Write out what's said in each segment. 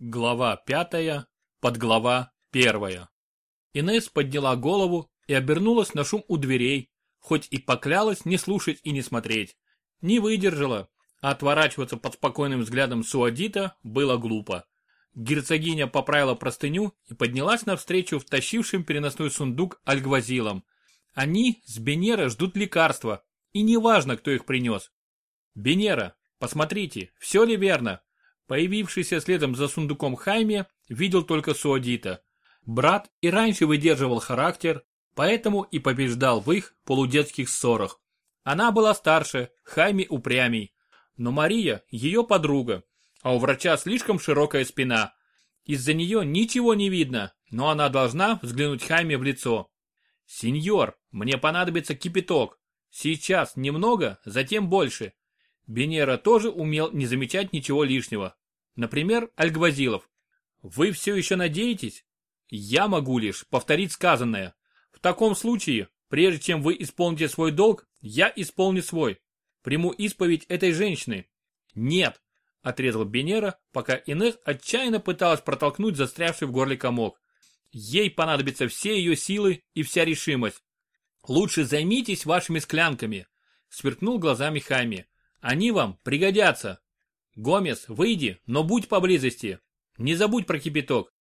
Глава пятая, подглава первая. Инесс подняла голову и обернулась на шум у дверей, хоть и поклялась не слушать и не смотреть. Не выдержала, а отворачиваться под спокойным взглядом Суадита было глупо. Герцогиня поправила простыню и поднялась навстречу втащившим переносной сундук альгвазилам. Они с Бенера ждут лекарства, и неважно, кто их принес. Бенера, посмотрите, все ли верно? Появившийся следом за сундуком Хайме видел только Суадита. Брат и раньше выдерживал характер, поэтому и побеждал в их полудетских ссорах. Она была старше, Хайме упрямей. Но Мария ее подруга, а у врача слишком широкая спина. Из-за нее ничего не видно, но она должна взглянуть Хайме в лицо. «Сеньор, мне понадобится кипяток. Сейчас немного, затем больше». Бенера тоже умел не замечать ничего лишнего. Например, Альгвазилов. Вы все еще надеетесь? Я могу лишь повторить сказанное. В таком случае, прежде чем вы исполните свой долг, я исполню свой. Приму исповедь этой женщины. Нет, отрезал Бенера, пока Инесс отчаянно пыталась протолкнуть застрявший в горле комок. Ей понадобятся все ее силы и вся решимость. Лучше займитесь вашими склянками, сверкнул глазами Хайми. Они вам пригодятся. Гомес, выйди, но будь поблизости. Не забудь про кипяток.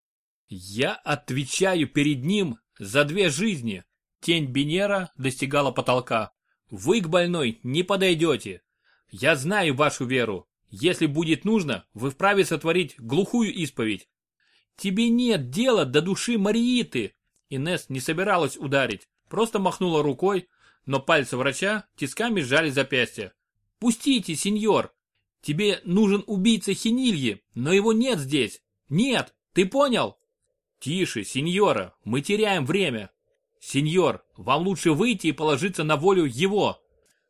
Я отвечаю перед ним за две жизни. Тень Бенера достигала потолка. Вы к больной не подойдете. Я знаю вашу веру. Если будет нужно, вы вправе сотворить глухую исповедь. Тебе нет дела до души Марииты. Инес не собиралась ударить, просто махнула рукой, но пальцы врача тисками сжали запястье. Пустите, сеньор, Тебе нужен убийца Хинильи, но его нет здесь. Нет, ты понял? Тише, сеньора, мы теряем время. Сеньор, вам лучше выйти и положиться на волю его.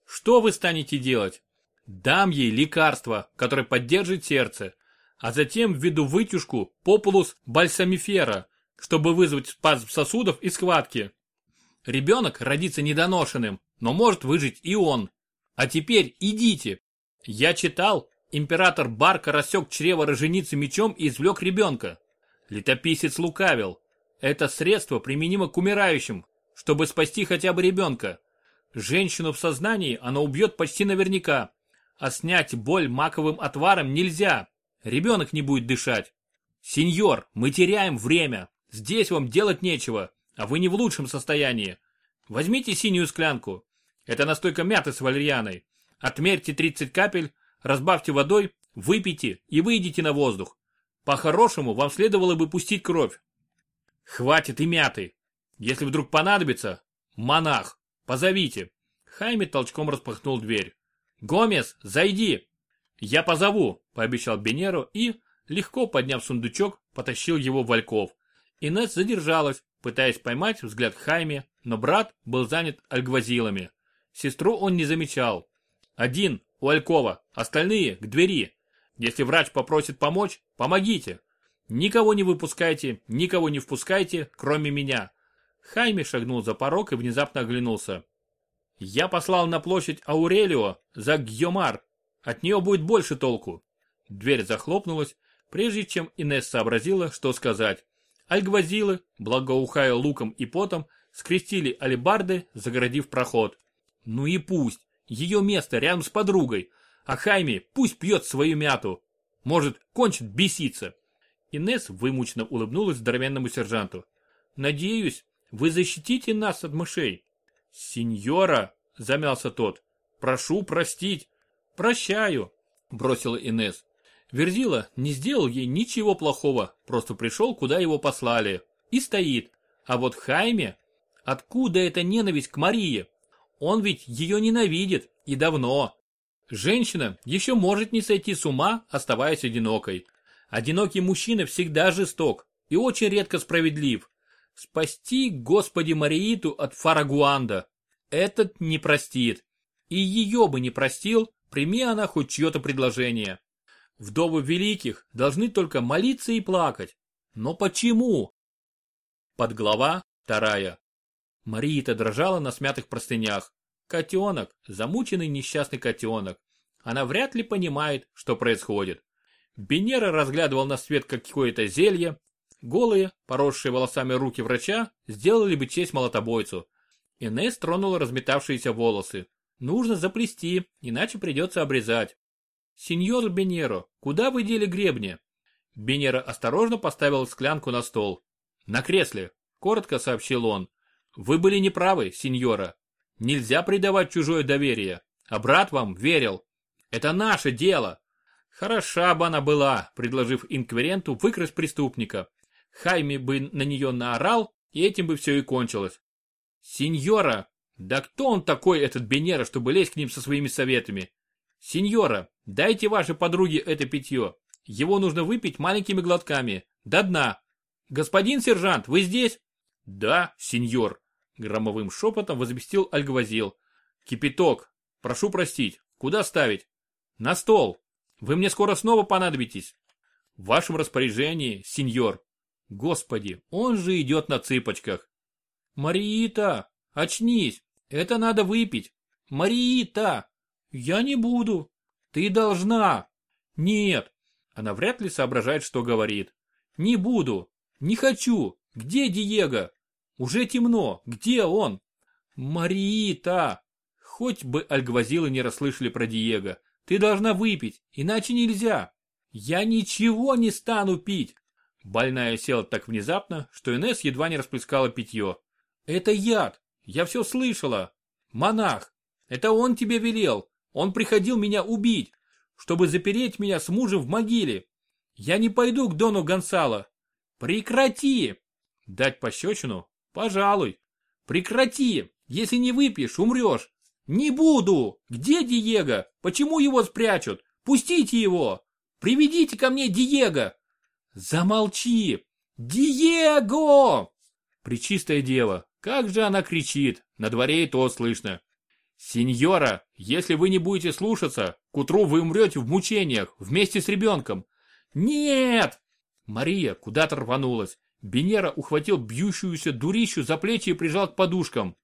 Что вы станете делать? Дам ей лекарство, которое поддержит сердце, а затем введу вытяжку популус бальсамифера, чтобы вызвать спазм сосудов и схватки. Ребенок родится недоношенным, но может выжить и он. А теперь идите, я читал, император Барка рассек чрево роженицы мечом и извлек ребенка. Летописец лукавил. Это средство применимо к умирающим, чтобы спасти хотя бы ребенка. Женщину в сознании оно убьет почти наверняка. А снять боль маковым отваром нельзя. Ребенок не будет дышать. Сеньор, мы теряем время. Здесь вам делать нечего, а вы не в лучшем состоянии. Возьмите синюю склянку. Это настойка мяты с валерьяной. Отмерьте 30 капель, разбавьте водой, выпейте и выйдите на воздух. По-хорошему, вам следовало бы пустить кровь. Хватит и мяты. Если вдруг понадобится, монах, позовите. Хайме толчком распахнул дверь. Гомес, зайди. Я позову, пообещал Бенеро и, легко подняв сундучок, потащил его в Вальков. Инесс задержалась, пытаясь поймать взгляд Хайме, но брат был занят альгвазилами. Сестру он не замечал. Один у Алькова, остальные к двери. Если врач попросит помочь, помогите. Никого не выпускайте, никого не впускайте, кроме меня. Хайми шагнул за порог и внезапно оглянулся. Я послал на площадь Аурелио за Гьомар. От нее будет больше толку. Дверь захлопнулась, прежде чем Инесс сообразила, что сказать. Альгвазилы, благоухая луком и потом, скрестили алебарды, загородив проход. Ну и пусть. Ее место рядом с подругой. А Хайми пусть пьет свою мяту. Может, кончит беситься. Инесс вымученно улыбнулась здоровенному сержанту. «Надеюсь, вы защитите нас от мышей». «Сеньора», — замялся тот, — «прошу простить». «Прощаю», — бросила Инесс. Верзила не сделал ей ничего плохого, просто пришел, куда его послали. И стоит. А вот Хайме... Откуда эта ненависть к Марии? Он ведь ее ненавидит, и давно. Женщина еще может не сойти с ума, оставаясь одинокой. Одинокий мужчина всегда жесток и очень редко справедлив. Спасти, Господи Марииту, от Фарагуанда. Этот не простит. И ее бы не простил, прими она хоть чье-то предложение. Вдовы великих должны только молиться и плакать. Но почему? Подглава вторая. Марита дрожала на смятых простынях. Котенок, замученный несчастный котенок. Она вряд ли понимает, что происходит. Бенера разглядывал на свет какое-то зелье. Голые, поросшие волосами руки врача, сделали бы честь молотобойцу. Инесс тронула разметавшиеся волосы. Нужно заплести, иначе придется обрезать. Сеньор Бенеро, куда вы дели гребни? Бенера осторожно поставил склянку на стол. На кресле, коротко сообщил он. Вы были неправы, сеньора. Нельзя предавать чужое доверие. А брат вам верил. Это наше дело. Хороша бы она была, предложив инквиренту выкрасть преступника. Хайми бы на нее наорал, и этим бы все и кончилось. Сеньора, да кто он такой, этот Бенера, чтобы лезть к ним со своими советами? Сеньора, дайте вашей подруге это питье. Его нужно выпить маленькими глотками, до дна. Господин сержант, вы здесь? Да, сеньор, громовым шепотом возвестил Альгвазил. Кипяток, прошу простить, куда ставить? На стол. Вы мне скоро снова понадобитесь. В вашем распоряжении, сеньор. Господи, он же идет на цыпочках. Мариита, очнись, это надо выпить. Мариита, я не буду. Ты должна. Нет. Она вряд ли соображает, что говорит. Не буду. Не хочу. Где Диего? Уже темно. Где он? Мариита. Хоть бы альгвазилы не расслышали про Диего. Ты должна выпить, иначе нельзя. Я ничего не стану пить. Больная села так внезапно, что Инесс едва не расплескала питье. Это яд. Я все слышала. Монах. Это он тебе велел. Он приходил меня убить, чтобы запереть меня с мужем в могиле. Я не пойду к Дону Гонсало. Прекрати. Дать пощечину? Пожалуй. Прекрати. Если не выпьешь, умрешь. «Не буду! Где Диего? Почему его спрячут? Пустите его! Приведите ко мне Диего!» «Замолчи! Диего!» Пречистая дева, как же она кричит, на дворе и то слышно. «Сеньора, если вы не будете слушаться, к утру вы умрете в мучениях вместе с ребенком». «Нет!» Мария куда-то рванулась. Бенера ухватил бьющуюся дурищу за плечи и прижал к подушкам.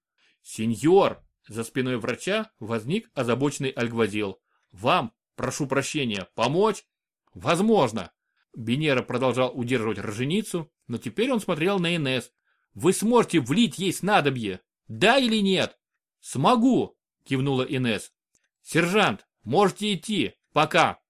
«Сеньор, за спиной врача возник озабоченный Альгвазил. «Вам, прошу прощения, помочь?» «Возможно». Бенера продолжал удерживать роженицу, но теперь он смотрел на Инес. «Вы сможете влить ей снадобье? Да или нет?» «Смогу», кивнула Инес. «Сержант, можете идти. Пока».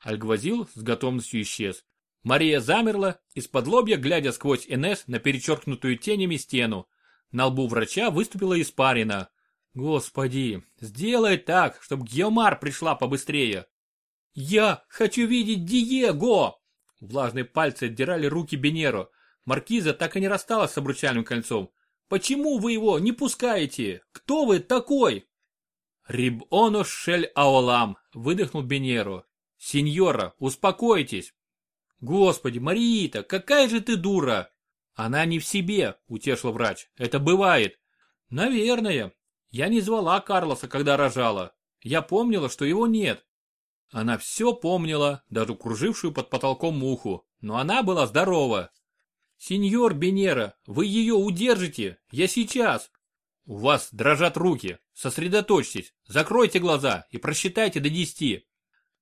Альгвазил с готовностью исчез. Мария замерла, из-под лобья глядя сквозь Инес на перечеркнутую тенями стену. На лбу врача выступила испарина. Господи, сделай так, чтобы Геомар пришла побыстрее. Я хочу видеть Диего! Влажные пальцы отдирали руки Бенеро. Маркиза так и не рассталась с обручальным кольцом. Почему вы его не пускаете? Кто вы такой? Рибоно шель аолам, выдохнул Бенеро. Сеньора, успокойтесь. Господи, Мариита, какая же ты дура! Она не в себе, утешил врач. Это бывает. Наверное, я не звала Карлоса, когда рожала. Я помнила, что его нет. Она все помнила, даже кружившую под потолком муху, но она была здорова. «Сеньор Бенера, вы ее удержите, я сейчас!» «У вас дрожат руки, сосредоточьтесь, закройте глаза и просчитайте до десяти!»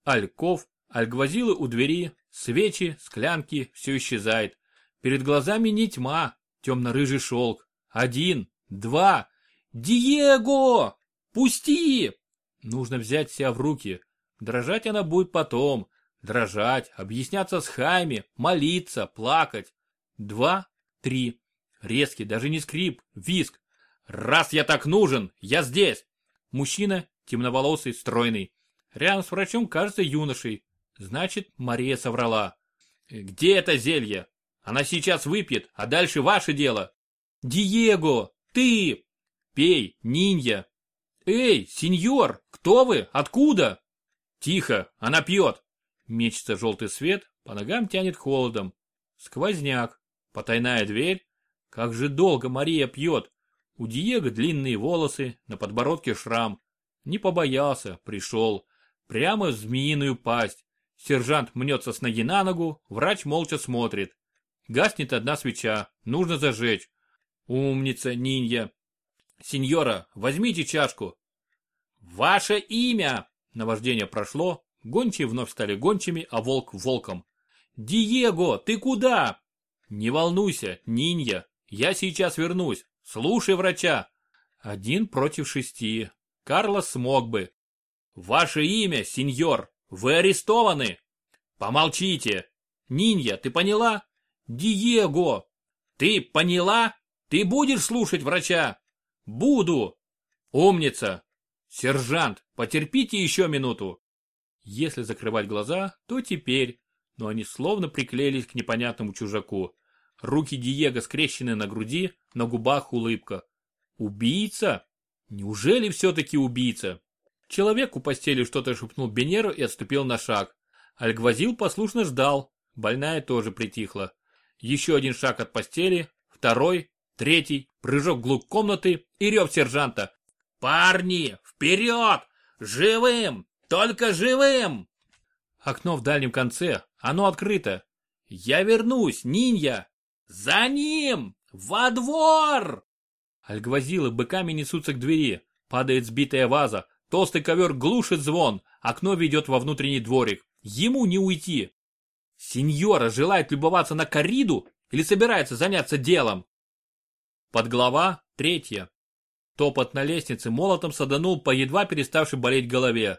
Альков, альгвазилы у двери, свечи, склянки, все исчезает. Перед глазами не тьма, темно-рыжий шелк. Один, два, «Диего! Пусти!» Нужно взять себя в руки. Дрожать она будет потом. Дрожать, объясняться с Хайми, молиться, плакать. Два, три. Резкий, даже не скрип, виск. «Раз я так нужен, я здесь!» Мужчина, темноволосый, стройный. Рядом с врачом кажется юношей. Значит, Мария соврала. «Где это зелье? Она сейчас выпьет, а дальше ваше дело!» «Диего! Ты! Пей, нинья. Эй, сеньор, кто вы? Откуда? Тихо, она пьет. Мечется желтый свет, по ногам тянет холодом. Сквозняк, потайная дверь. Как же долго Мария пьет. У Диего длинные волосы, на подбородке шрам. Не побоялся, пришел. Прямо в змеиную пасть. Сержант мнется с ноги на ногу, врач молча смотрит. Гаснет одна свеча, нужно зажечь. Умница, Нинья. Сеньора, возьмите чашку. Ваше имя! Наваждение прошло, Гончие вновь стали гончими, а волк волком. «Диего, ты куда?» «Не волнуйся, Нинья, я сейчас вернусь. Слушай врача». Один против шести. Карлос смог бы. «Ваше имя, сеньор, вы арестованы!» «Помолчите!» «Нинья, ты поняла?» «Диего!» «Ты поняла? Ты будешь слушать врача?» «Буду!» «Умница!» «Сержант, потерпите еще минуту!» Если закрывать глаза, то теперь, но они словно приклеились к непонятному чужаку. Руки Диего скрещены на груди, на губах улыбка. «Убийца? Неужели все-таки убийца?» Человек у постели что-то шепнул Бенеру и отступил на шаг. Альгвазил послушно ждал, больная тоже притихла. Еще один шаг от постели, второй, третий, прыжок вглубь комнаты и рев сержанта. «Парни, вперед! Живым! Только живым!» Окно в дальнем конце, оно открыто. «Я вернусь, Нинья!» «За ним! Во двор!» Альгвазилы быками несутся к двери. Падает сбитая ваза. Толстый ковер глушит звон. Окно ведет во внутренний дворик. Ему не уйти. Сеньора желает любоваться на кориду или собирается заняться делом? Подглава третья. Топот на лестнице молотом саданул по едва переставшей болеть голове.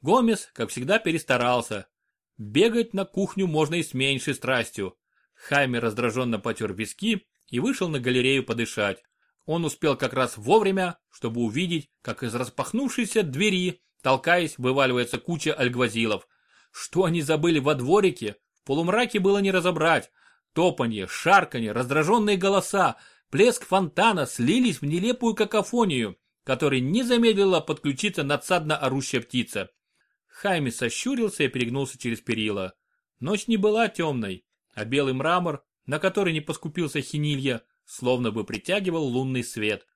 Гомес, как всегда, перестарался. Бегать на кухню можно и с меньшей страстью. Хайме раздраженно потер виски и вышел на галерею подышать. Он успел как раз вовремя, чтобы увидеть, как из распахнувшейся двери, толкаясь, вываливается куча альгвазилов. Что они забыли во дворике, в полумраке было не разобрать. Топанье, шарканье, раздраженные голоса, плеск фонтана слились в нелепую какофонию, которой не замедлила подключиться надсадно орущая птица. Хайми сощурился и перегнулся через перила. Ночь не была темной, а белый мрамор, на который не поскупился хинилья, словно бы притягивал лунный свет.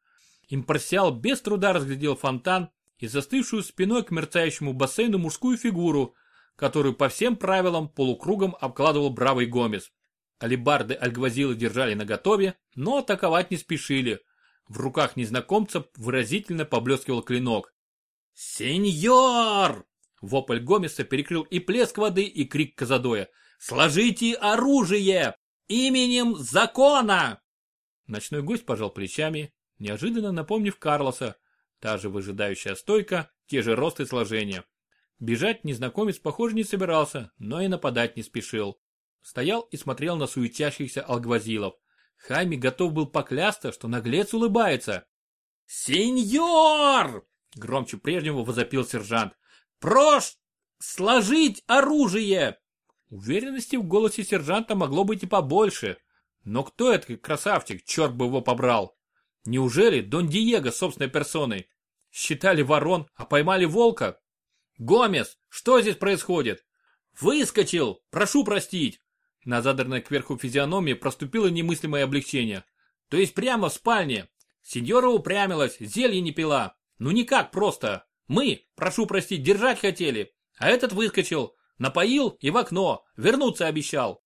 Импарсиал без труда разглядел фонтан и застывшую спиной к мерцающему бассейну мужскую фигуру, которую по всем правилам полукругом обкладывал бравый Гомес. Алибарды альгвазилы держали наготове, но атаковать не спешили. В руках незнакомца выразительно поблескивал клинок. «Сеньор!» Вопль Гомеса перекрыл и плеск воды, и крик Казадоя. «Сложите оружие! Именем закона!» Ночной гость пожал плечами, неожиданно напомнив Карлоса. Та же выжидающая стойка, те же рост и сложения. Бежать незнакомец, похоже, не собирался, но и нападать не спешил. Стоял и смотрел на суетящихся алгвазилов. Хайми готов был поклясться, что наглец улыбается. «Сеньор!» — громче прежнего возопил сержант. «Прош! Сложить оружие!» Уверенности в голосе сержанта могло быть и побольше. Но кто этот красавчик, черт бы его побрал? Неужели Дон Диего собственной персоной? Считали ворон, а поймали волка? Гомес, что здесь происходит? Выскочил, прошу простить. На задорной кверху физиономии проступило немыслимое облегчение. То есть прямо в спальне. Сеньора упрямилась, зелье не пила. Ну никак просто. Мы, прошу простить, держать хотели. А этот выскочил, напоил и в окно, вернуться обещал.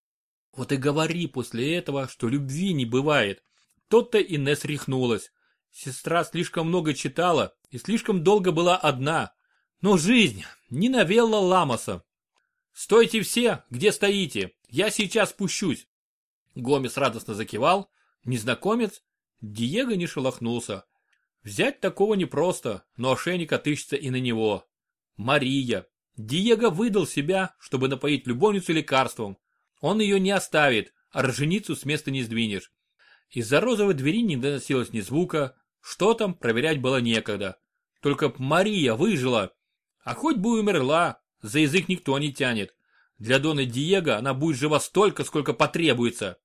Вот и говори после этого, что любви не бывает. Тот-то Инесс рехнулась. Сестра слишком много читала и слишком долго была одна. Но жизнь не навела Ламоса. «Стойте все, где стоите, я сейчас спущусь!» Гомес радостно закивал. Незнакомец, Диего не шелохнулся. Взять такого непросто, но ошейник отыщется и на него. Мария. Диего выдал себя, чтобы напоить любовницу лекарством. Он ее не оставит, а роженицу с места не сдвинешь. Из-за розовой двери не доносилось ни звука. Что там, проверять было некогда. Только Мария выжила. А хоть бы умерла, за язык никто не тянет. Для Дона Диего она будет жива столько, сколько потребуется.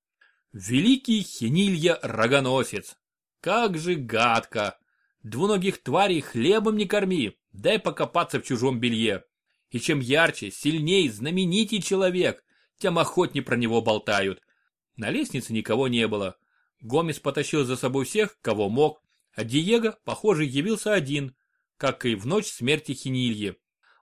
Великий Хенилья Рогоносец. Как же гадко. Двуногих тварей хлебом не корми, дай покопаться в чужом белье. И чем ярче, сильней, знаменитей человек, тем охотнее про него болтают. На лестнице никого не было. Гомес потащил за собой всех, кого мог, а Диего, похоже, явился один, как и в ночь смерти Хинильи.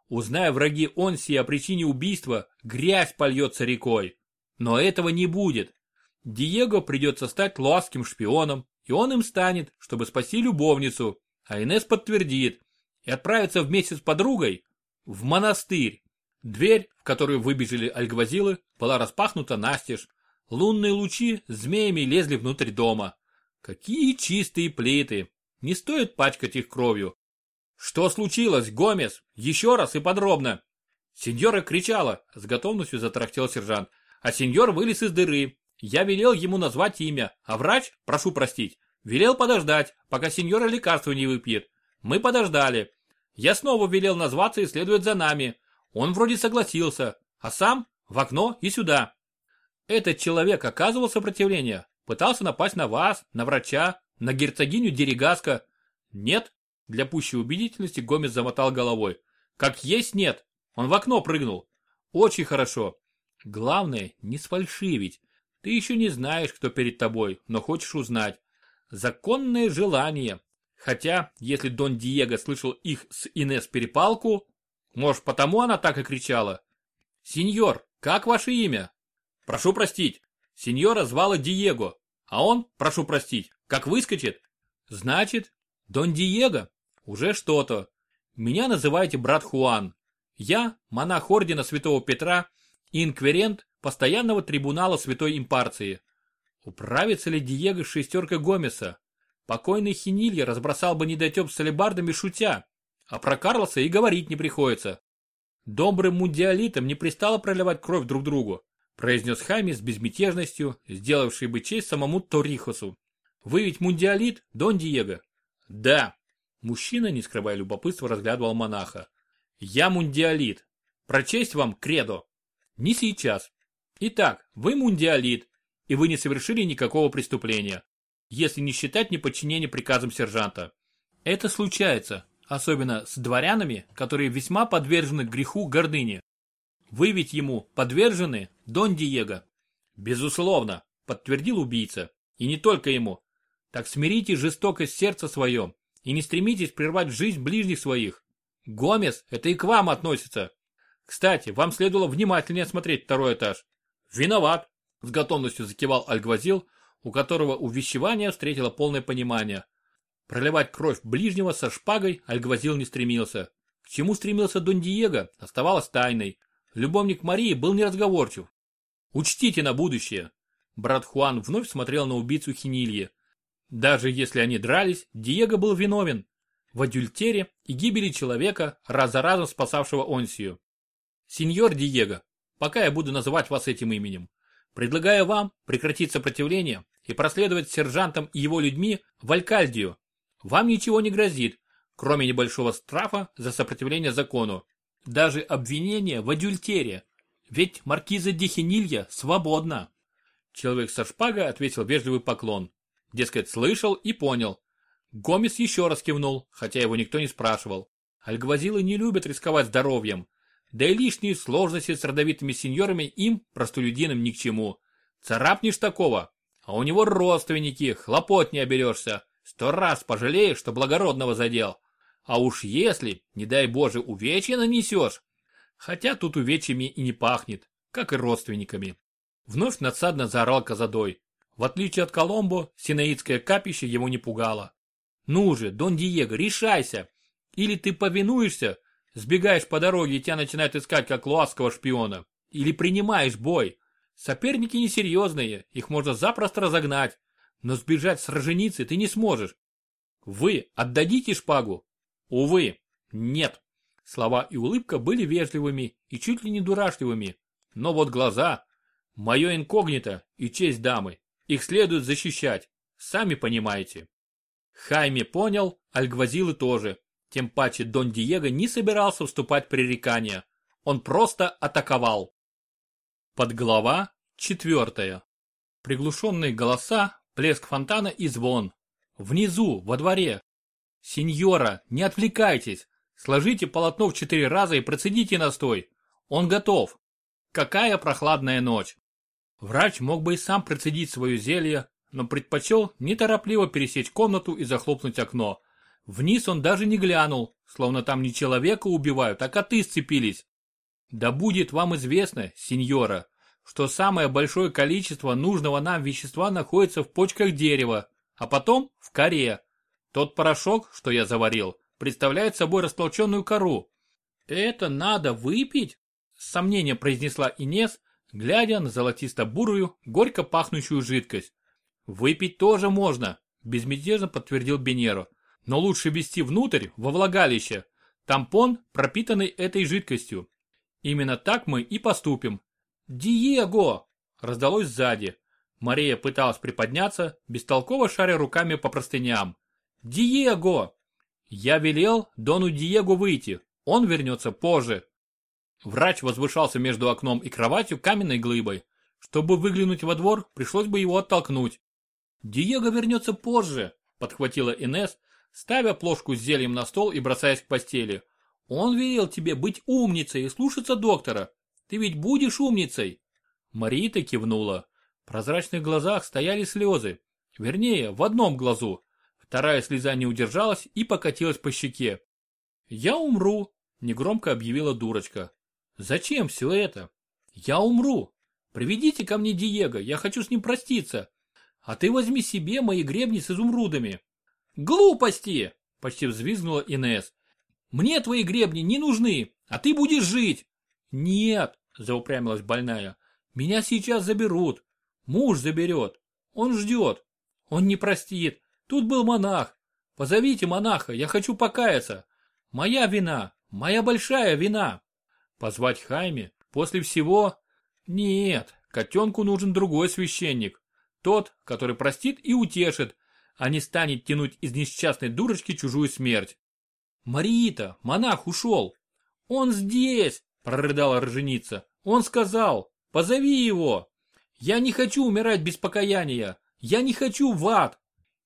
Узная враги Онси о причине убийства, грязь польется рекой. Но этого не будет. Диего придется стать луасским шпионом, и он им станет, чтобы спасти любовницу, а Инес подтвердит, и отправится вместе с подругой в монастырь. Дверь, в которую выбежали альгвазилы, была распахнута настежь. Лунные лучи змеями лезли внутрь дома. Какие чистые плиты! Не стоит пачкать их кровью. Что случилось, Гомес? Еще раз и подробно. Сеньора кричала, с готовностью затрахтел сержант. А сеньор вылез из дыры. Я велел ему назвать имя, а врач, прошу простить, велел подождать, пока сеньора лекарство не выпьет. Мы подождали. Я снова велел назваться и следовать за нами. Он вроде согласился, а сам в окно и сюда. Этот человек оказывал сопротивление, пытался напасть на вас, на врача, на герцогиню Дерегаско. Нет, для пущей убедительности Гомес замотал головой. Как есть нет, он в окно прыгнул. Очень хорошо. Главное, не сфальшивить. Ты еще не знаешь, кто перед тобой, но хочешь узнать. Законное желание. Хотя, если Дон Диего слышал их с Инес перепалку, может, потому она так и кричала? Сеньор, как ваше имя? Прошу простить. Сеньора звала Диего, а он, прошу простить, как выскочит. Значит, Дон Диего, уже что-то. Меня называйте брат Хуан. Я монах ордена Святого Петра и инквирент постоянного трибунала Святой Импарции. Управится ли Диего с шестеркой Гомеса? Покойный Хинилья разбросал бы недотеп с алебардами шутя, а про Карлоса и говорить не приходится. Добрым мундиалитам не пристало проливать кровь друг другу, произнес Хайми с безмятежностью, сделавший бы честь самому Торихосу. Вы ведь мундиалит, Дон Диего? Да. Мужчина, не скрывая любопытства, разглядывал монаха. Я мундиалит. Прочесть вам кредо? Не сейчас. Итак, вы мундиалит, и вы не совершили никакого преступления если не считать неподчинение приказам сержанта. Это случается, особенно с дворянами, которые весьма подвержены греху гордыни. Вы ведь ему подвержены, Дон Диего? Безусловно, подтвердил убийца. И не только ему. Так смирите жестокость сердца свое и не стремитесь прервать жизнь ближних своих. Гомес, это и к вам относится. Кстати, вам следовало внимательнее осмотреть второй этаж. Виноват, с готовностью закивал Альгвазил, у которого увещевание встретило полное понимание. Проливать кровь ближнего со шпагой Альгвазил не стремился. К чему стремился Дон Диего, оставалось тайной. Любовник Марии был неразговорчив. Учтите на будущее. Брат Хуан вновь смотрел на убийцу Хинильи. Даже если они дрались, Диего был виновен в адюльтере и гибели человека, раз за разом спасавшего Онсию. Сеньор Диего, пока я буду называть вас этим именем, предлагаю вам прекратить сопротивление и проследовать сержантом и его людьми в Алькальдию. Вам ничего не грозит, кроме небольшого страфа за сопротивление закону. Даже обвинение в адюльтере. Ведь маркиза Дихинилья свободна. Человек со шпагой ответил вежливый поклон. Дескать, слышал и понял. Гомес еще раз кивнул, хотя его никто не спрашивал. Альгвазилы не любят рисковать здоровьем. Да и лишние сложности с родовитыми сеньорами им, простолюдинам, ни к чему. Царапнешь такого, а у него родственники, хлопот не оберешься. Сто раз пожалеешь, что благородного задел. А уж если, не дай боже, увечья нанесешь. Хотя тут увечьями и не пахнет, как и родственниками. Вновь надсадно заорал Казадой. В отличие от Коломбо, синаидское капище его не пугало. Ну же, Дон Диего, решайся. Или ты повинуешься, сбегаешь по дороге и тебя начинают искать как луасского шпиона. Или принимаешь бой. Соперники несерьезные, их можно запросто разогнать, но сбежать с роженицы ты не сможешь. Вы отдадите шпагу? Увы, нет. Слова и улыбка были вежливыми и чуть ли не дурашливыми. Но вот глаза, мое инкогнито и честь дамы, их следует защищать, сами понимаете. Хайме понял, Альгвазилы тоже. Тем паче Дон Диего не собирался вступать в пререкания. Он просто атаковал. Подглава четвертая. Приглушенные голоса, плеск фонтана и звон. Внизу, во дворе. Сеньора, не отвлекайтесь. Сложите полотно в четыре раза и процедите настой. Он готов. Какая прохладная ночь. Врач мог бы и сам процедить свое зелье, но предпочел неторопливо пересечь комнату и захлопнуть окно. Вниз он даже не глянул, словно там не человека убивают, а коты сцепились. Да будет вам известно, сеньора, что самое большое количество нужного нам вещества находится в почках дерева, а потом в коре. Тот порошок, что я заварил, представляет собой растолченную кору. Это надо выпить? с сомнением произнесла Инес, глядя на золотисто-бурую, горько пахнущую жидкость. Выпить тоже можно, безмятежно подтвердил Бенеро. Но лучше ввести внутрь, во влагалище. Тампон, пропитанный этой жидкостью. Именно так мы и поступим. «Диего!» – раздалось сзади. Мария пыталась приподняться, бестолково шаря руками по простыням. «Диего!» «Я велел Дону Диего выйти. Он вернется позже». Врач возвышался между окном и кроватью каменной глыбой. Чтобы выглянуть во двор, пришлось бы его оттолкнуть. «Диего вернется позже», — подхватила Инес, ставя плошку с зельем на стол и бросаясь к постели. «Он велел тебе быть умницей и слушаться доктора. Ты ведь будешь умницей?» Марита кивнула. В прозрачных глазах стояли слезы. Вернее, в одном глазу. Вторая слеза не удержалась и покатилась по щеке. «Я умру», — негромко объявила дурочка. «Зачем все это? Я умру. Приведите ко мне Диего, я хочу с ним проститься. А ты возьми себе мои гребни с изумрудами». «Глупости!» — почти взвизгнула Инес. «Мне твои гребни не нужны, а ты будешь жить!» «Нет!» — заупрямилась больная. «Меня сейчас заберут. Муж заберет. Он ждет. Он не простит. Тут был монах. Позовите монаха, я хочу покаяться. Моя вина, моя большая вина. Позвать Хайме после всего? Нет, котенку нужен другой священник. Тот, который простит и утешит, а не станет тянуть из несчастной дурочки чужую смерть. Марита, монах ушел. Он здесь, прорыдала роженица. Он сказал, позови его. Я не хочу умирать без покаяния. Я не хочу в ад.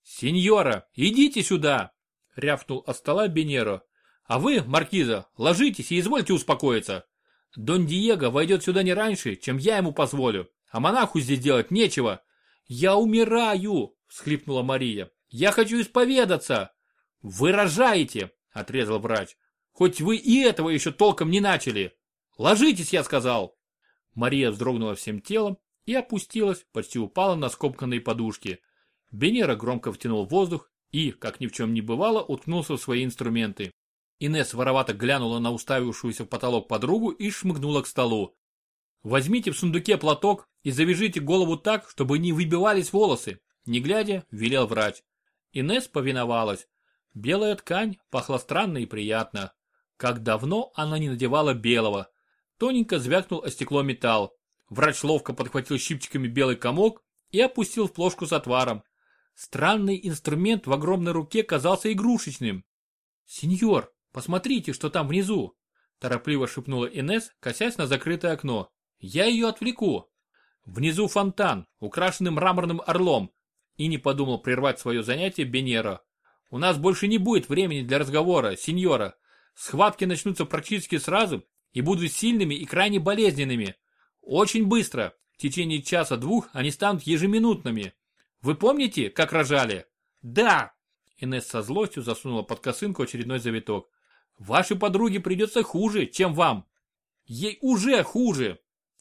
Сеньора, идите сюда, рявкнул от стола Бенеро. А вы, маркиза, ложитесь и извольте успокоиться. Дон Диего войдет сюда не раньше, чем я ему позволю, а монаху здесь делать нечего. Я умираю, всхлипнула Мария. Я хочу исповедаться. Вы рожаете, отрезал врач. Хоть вы и этого еще толком не начали. Ложитесь, я сказал. Мария вздрогнула всем телом и опустилась, почти упала на скомканные подушки. Бенера громко втянул воздух и, как ни в чем не бывало, уткнулся в свои инструменты. Инесс воровато глянула на уставившуюся в потолок подругу и шмыгнула к столу. «Возьмите в сундуке платок и завяжите голову так, чтобы не выбивались волосы», не глядя, велел врач. Инесс повиновалась. Белая ткань пахла странно и приятно. Как давно она не надевала белого. Тоненько звякнул о стекло металл. Врач ловко подхватил щипчиками белый комок и опустил в плошку с отваром. Странный инструмент в огромной руке казался игрушечным. «Сеньор, посмотрите, что там внизу!» Торопливо шепнула Инес, косясь на закрытое окно. «Я ее отвлеку!» Внизу фонтан, украшенный мраморным орлом. И не подумал прервать свое занятие Бенеро. «У нас больше не будет времени для разговора, сеньора. Схватки начнутся практически сразу и будут сильными и крайне болезненными. Очень быстро, в течение часа-двух они станут ежеминутными. Вы помните, как рожали? Да! Инесс со злостью засунула под косынку очередной завиток. Вашей подруге придется хуже, чем вам. Ей уже хуже.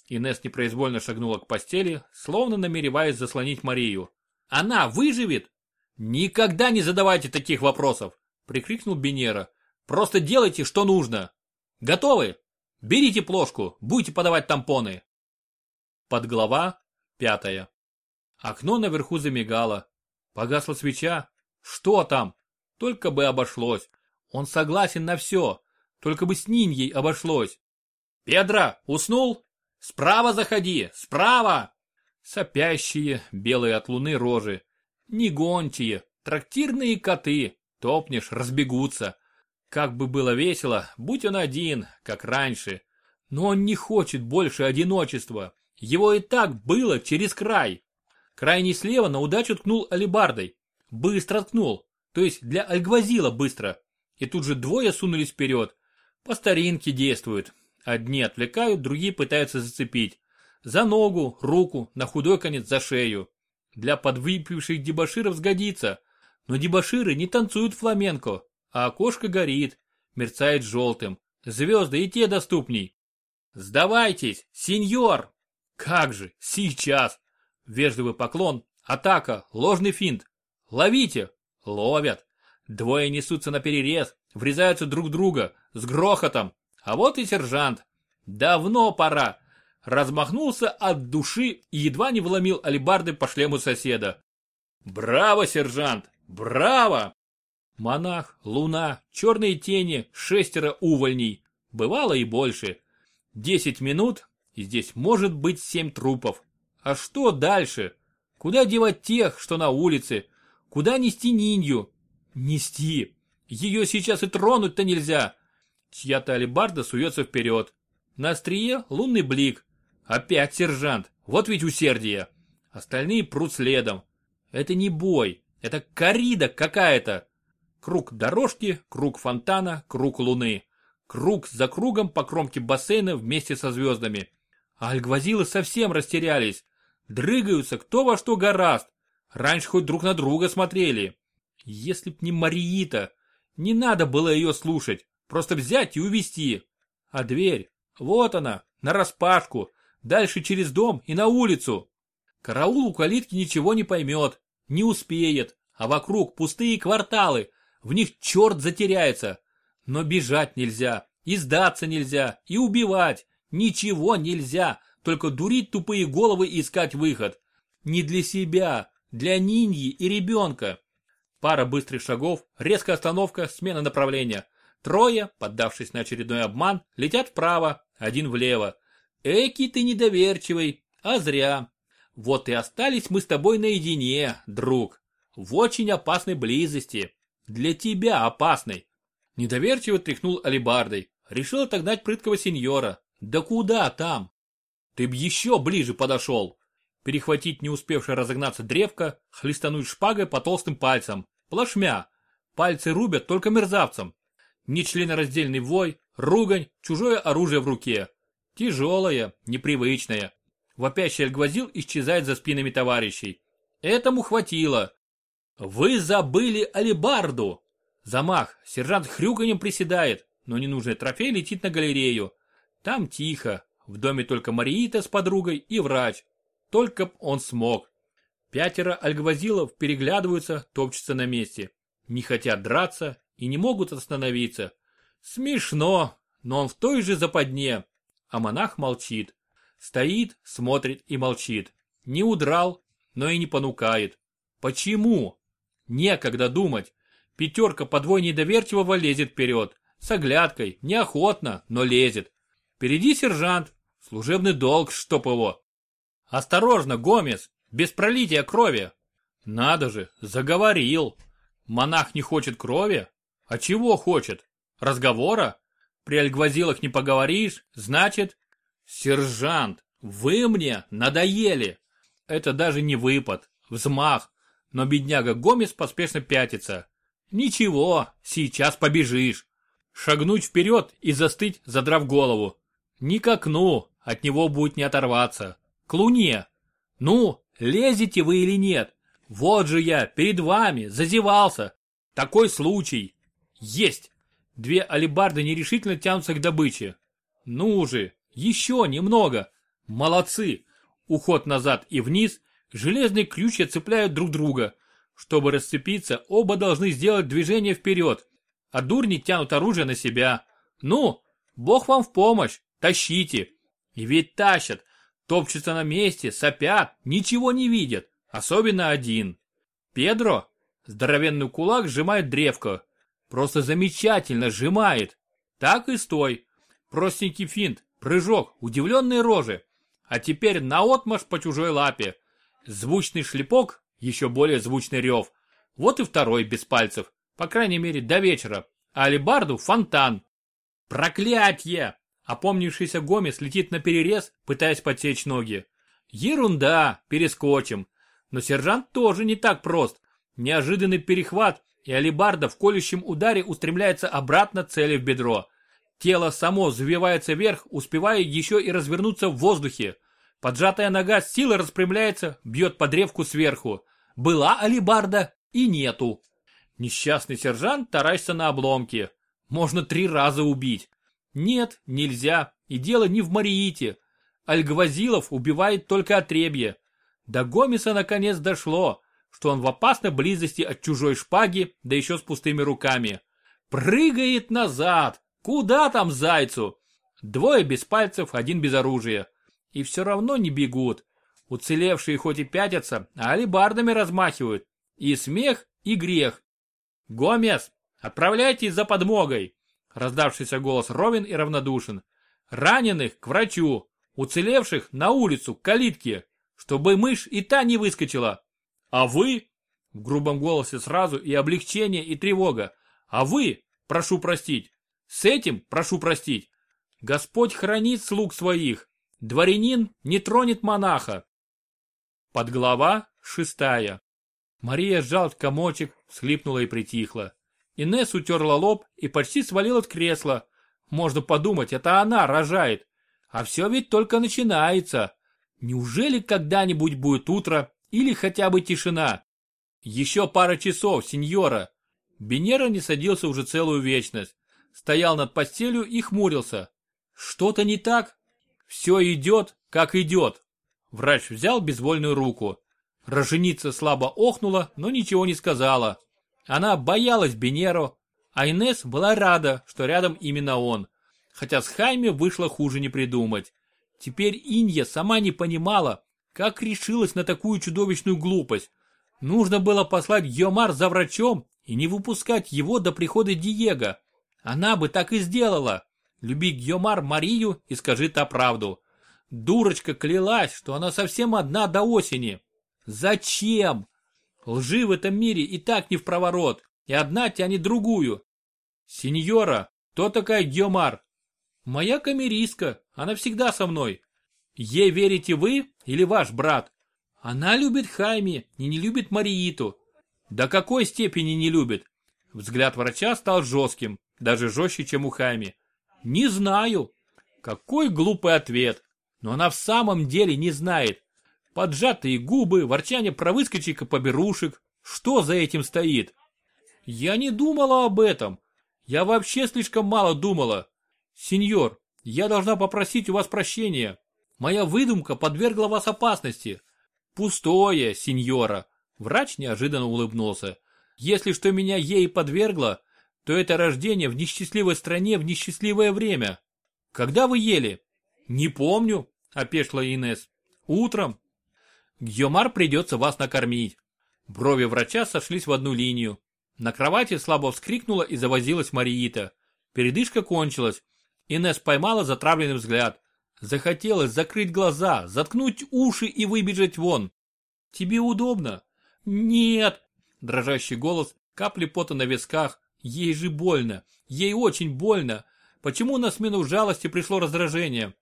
Инесс непроизвольно шагнула к постели, словно намереваясь заслонить Марию. Она выживет? Никогда не задавайте таких вопросов, прикрикнул Бенера. Просто делайте, что нужно. Готовы? Берите плошку, будете подавать тампоны. Подглава пятая. Окно наверху замигало. Погасла свеча. Что там? Только бы обошлось. Он согласен на все. Только бы с Ниньей обошлось. Педро, уснул? Справа заходи, справа! Сопящие, белые от луны рожи. Не гончие, трактирные коты. Топнешь, разбегутся. Как бы было весело, будь он один, как раньше. Но он не хочет больше одиночества. Его и так было через край. Крайний слева на удачу ткнул алибардой. Быстро ткнул, то есть для Альгвазила быстро. И тут же двое сунулись вперед. По старинке действуют. Одни отвлекают, другие пытаются зацепить. За ногу, руку, на худой конец за шею. Для подвыпивших дебоширов сгодится. Но дебоширы не танцуют фламенко, а окошко горит, мерцает желтым. Звезды и те доступней. «Сдавайтесь, сеньор!» «Как же, сейчас!» Вежливый поклон, атака, ложный финт. «Ловите!» Ловят. Двое несутся на перерез, врезаются друг в друга, с грохотом. А вот и сержант. Давно пора. Размахнулся от души и едва не вломил алебарды по шлему соседа. Браво, сержант! Браво! Монах, луна, черные тени, шестеро увольней. Бывало и больше. Десять минут, и здесь может быть семь трупов. А что дальше? Куда девать тех, что на улице? Куда нести нинью? Нести. Ее сейчас и тронуть-то нельзя. Чья-то алебарда суется вперед. На острие лунный блик. Опять сержант. Вот ведь усердие. Остальные прут следом. Это не бой. Это корида какая-то. Круг дорожки, круг фонтана, круг луны. Круг за кругом по кромке бассейна вместе со звездами. А альгвазилы совсем растерялись. Дрыгаются кто во что гораст. Раньше хоть друг на друга смотрели. Если б не Мариита, не надо было ее слушать. Просто взять и увести. А дверь, вот она, нараспашку, дальше через дом и на улицу. Караул у калитки ничего не поймет, не успеет, а вокруг пустые кварталы, в них черт затеряется. Но бежать нельзя, и сдаться нельзя, и убивать, ничего нельзя, только дурить тупые головы и искать выход. Не для себя, для Ниньи и ребенка. Пара быстрых шагов, резкая остановка, смена направления. Трое, поддавшись на очередной обман, летят вправо, один влево. Эки ты недоверчивый, а зря. Вот и остались мы с тобой наедине, друг. В очень опасной близости. Для тебя опасной. Недоверчиво тряхнул алибардой. Решил отогнать прыткого сеньора. Да куда там? Ты б еще ближе подошел. Перехватить не успевшее разогнаться древко, хлестануть шпагой по толстым пальцам. Плашмя. Пальцы рубят только мерзавцам. Нечленораздельный вой, ругань, чужое оружие в руке. Тяжелое, непривычное. Вопящий альгвазил исчезает за спинами товарищей. Этому хватило. Вы забыли алибарду. Замах. Сержант хрюканьем приседает, но ненужный трофей летит на галерею. Там тихо. В доме только Мариита с подругой и врач. Только б он смог. Пятеро альгвазилов переглядываются, топчутся на месте. Не хотят драться, и не могут остановиться. Смешно, но он в той же западне. А монах молчит. Стоит, смотрит и молчит. Не удрал, но и не понукает. Почему? Некогда думать. Пятерка подвой недоверчивого лезет вперед. С оглядкой, неохотно, но лезет. Впереди сержант. Служебный долг, чтоб его. Осторожно, Гомес, без пролития крови. Надо же, заговорил. Монах не хочет крови? А чего хочет? Разговора? При альгвазилах не поговоришь, значит... Сержант, вы мне надоели. Это даже не выпад, взмах. Но бедняга Гомес поспешно пятится. Ничего, сейчас побежишь. Шагнуть вперед и застыть, задрав голову. Не к окну, от него будет не оторваться. К луне. Ну, лезете вы или нет? Вот же я, перед вами, зазевался. Такой случай. Есть! Две алебарды нерешительно тянутся к добыче. Ну же, еще немного. Молодцы! Уход назад и вниз, железные ключи цепляют друг друга. Чтобы расцепиться, оба должны сделать движение вперед. А дурни тянут оружие на себя. Ну, бог вам в помощь, тащите. И ведь тащат, топчутся на месте, сопят, ничего не видят. Особенно один. Педро, здоровенный кулак сжимает древко, Просто замечательно сжимает. Так и стой. Простенький финт, прыжок, удивленные рожи. А теперь наотмашь по чужой лапе. Звучный шлепок, еще более звучный рев. Вот и второй без пальцев. По крайней мере, до вечера. А алибарду фонтан. Проклятье! Опомнившийся Гомес летит на перерез, пытаясь подсечь ноги. Ерунда, перескочим. Но сержант тоже не так прост. Неожиданный перехват, и алибарда в колющем ударе устремляется обратно цели в бедро. Тело само взвивается вверх, успевая еще и развернуться в воздухе. Поджатая нога с силой распрямляется, бьет по древку сверху. Была алибарда и нету. Несчастный сержант таращится на обломки. Можно три раза убить. Нет, нельзя. И дело не в Мариите. Альгвазилов убивает только отребье. До Гомеса наконец дошло что он в опасной близости от чужой шпаги, да еще с пустыми руками. Прыгает назад! Куда там зайцу? Двое без пальцев, один без оружия. И все равно не бегут. Уцелевшие хоть и пятятся, а алибардами размахивают. И смех, и грех. «Гомес, отправляйтесь за подмогой!» Раздавшийся голос ровен и равнодушен. «Раненых к врачу, уцелевших на улицу, к калитке, чтобы мышь и та не выскочила. А вы?» В грубом голосе сразу и облегчение, и тревога. «А вы, прошу простить, с этим прошу простить. Господь хранит слуг своих. Дворянин не тронет монаха. Подглава шестая. Мария сжал комочек, схлипнула и притихла. Инесс утерла лоб и почти свалилась в кресло. Можно подумать, это она рожает. А все ведь только начинается. Неужели когда-нибудь будет утро или хотя бы тишина? Еще пара часов, сеньора. Бенера не садился уже целую вечность. Стоял над постелью и хмурился. Что-то не так? Все идет, как идет. Врач взял безвольную руку. Роженица слабо охнула, но ничего не сказала. Она боялась Бенеро, а Инес была рада, что рядом именно он. Хотя с Хайме вышло хуже не придумать. Теперь Инья сама не понимала, как решилась на такую чудовищную глупость. Нужно было послать Геомар за врачом и не выпускать его до прихода Диего. Она бы так и сделала. Люби Геомар Марию и скажи та правду. Дурочка клялась, что она совсем одна до осени. Зачем? Лжи в этом мире и так не в проворот, и одна тянет другую. Сеньора, кто такая Геомар? Моя камеристка, она всегда со мной. Ей верите вы или ваш брат? Она любит Хайми и не любит Марииту. До какой степени не любит? Взгляд врача стал жестким, даже жестче, чем у Хайми. Не знаю. Какой глупый ответ. Но она в самом деле не знает. Поджатые губы, ворчание про выскочек и поберушек. Что за этим стоит? Я не думала об этом. Я вообще слишком мало думала. Сеньор, я должна попросить у вас прощения. Моя выдумка подвергла вас опасности. Пустое, сеньора. Врач неожиданно улыбнулся. Если что меня ей подвергло, то это рождение в несчастливой стране в несчастливое время. Когда вы ели? Не помню, опешила Инес. Утром. Гьомар придется вас накормить. Брови врача сошлись в одну линию. На кровати слабо вскрикнула и завозилась Мариита. Передышка кончилась. Инес поймала затравленный взгляд. Захотелось закрыть глаза, заткнуть уши и выбежать вон. Тебе удобно? Нет. Дрожащий голос, капли пота на висках. Ей же больно. Ей очень больно. Почему на смену жалости пришло раздражение?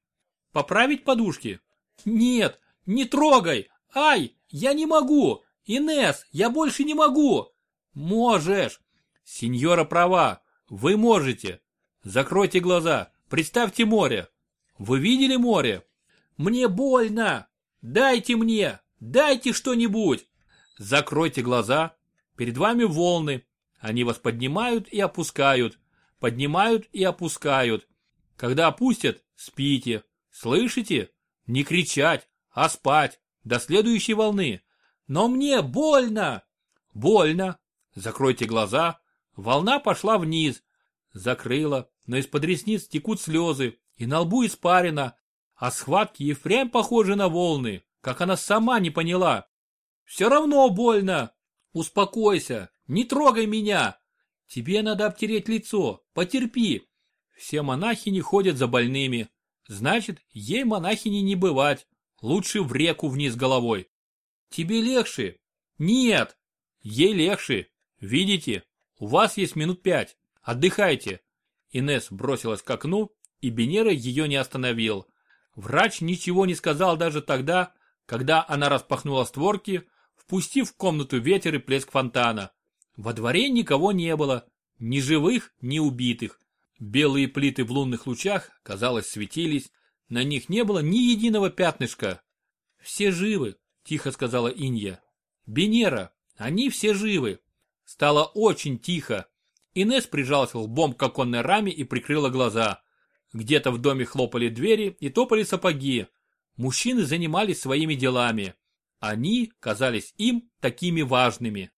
Поправить подушки? Нет, не трогай. Ай, я не могу. Инес, я больше не могу. Можешь. Сеньора права. Вы можете. Закройте глаза. Представьте море. Вы видели море? Мне больно. Дайте мне. Дайте что-нибудь. Закройте глаза. Перед вами волны. Они вас поднимают и опускают. Поднимают и опускают. Когда опустят, спите. Слышите? Не кричать, а спать. До следующей волны. Но мне больно. Больно. Закройте глаза. Волна пошла вниз. Закрыла, но из-под ресниц текут слезы, и на лбу испарина, а схватки и впрямь похожи на волны, как она сама не поняла. Все равно больно. Успокойся, не трогай меня. Тебе надо обтереть лицо, потерпи. Все монахини ходят за больными. Значит, ей монахини не бывать. Лучше в реку вниз головой. Тебе легче? Нет. Ей легче. Видите, у вас есть минут пять. Отдыхайте. Инес бросилась к окну, и Бенера ее не остановил. Врач ничего не сказал даже тогда, когда она распахнула створки, впустив в комнату ветер и плеск фонтана. Во дворе никого не было, ни живых, ни убитых. Белые плиты в лунных лучах, казалось, светились, на них не было ни единого пятнышка. «Все живы», — тихо сказала Инья. «Бенера, они все живы». Стало очень тихо. Инес прижалась лбом к оконной раме и прикрыла глаза. Где-то в доме хлопали двери и топали сапоги. Мужчины занимались своими делами. Они казались им такими важными.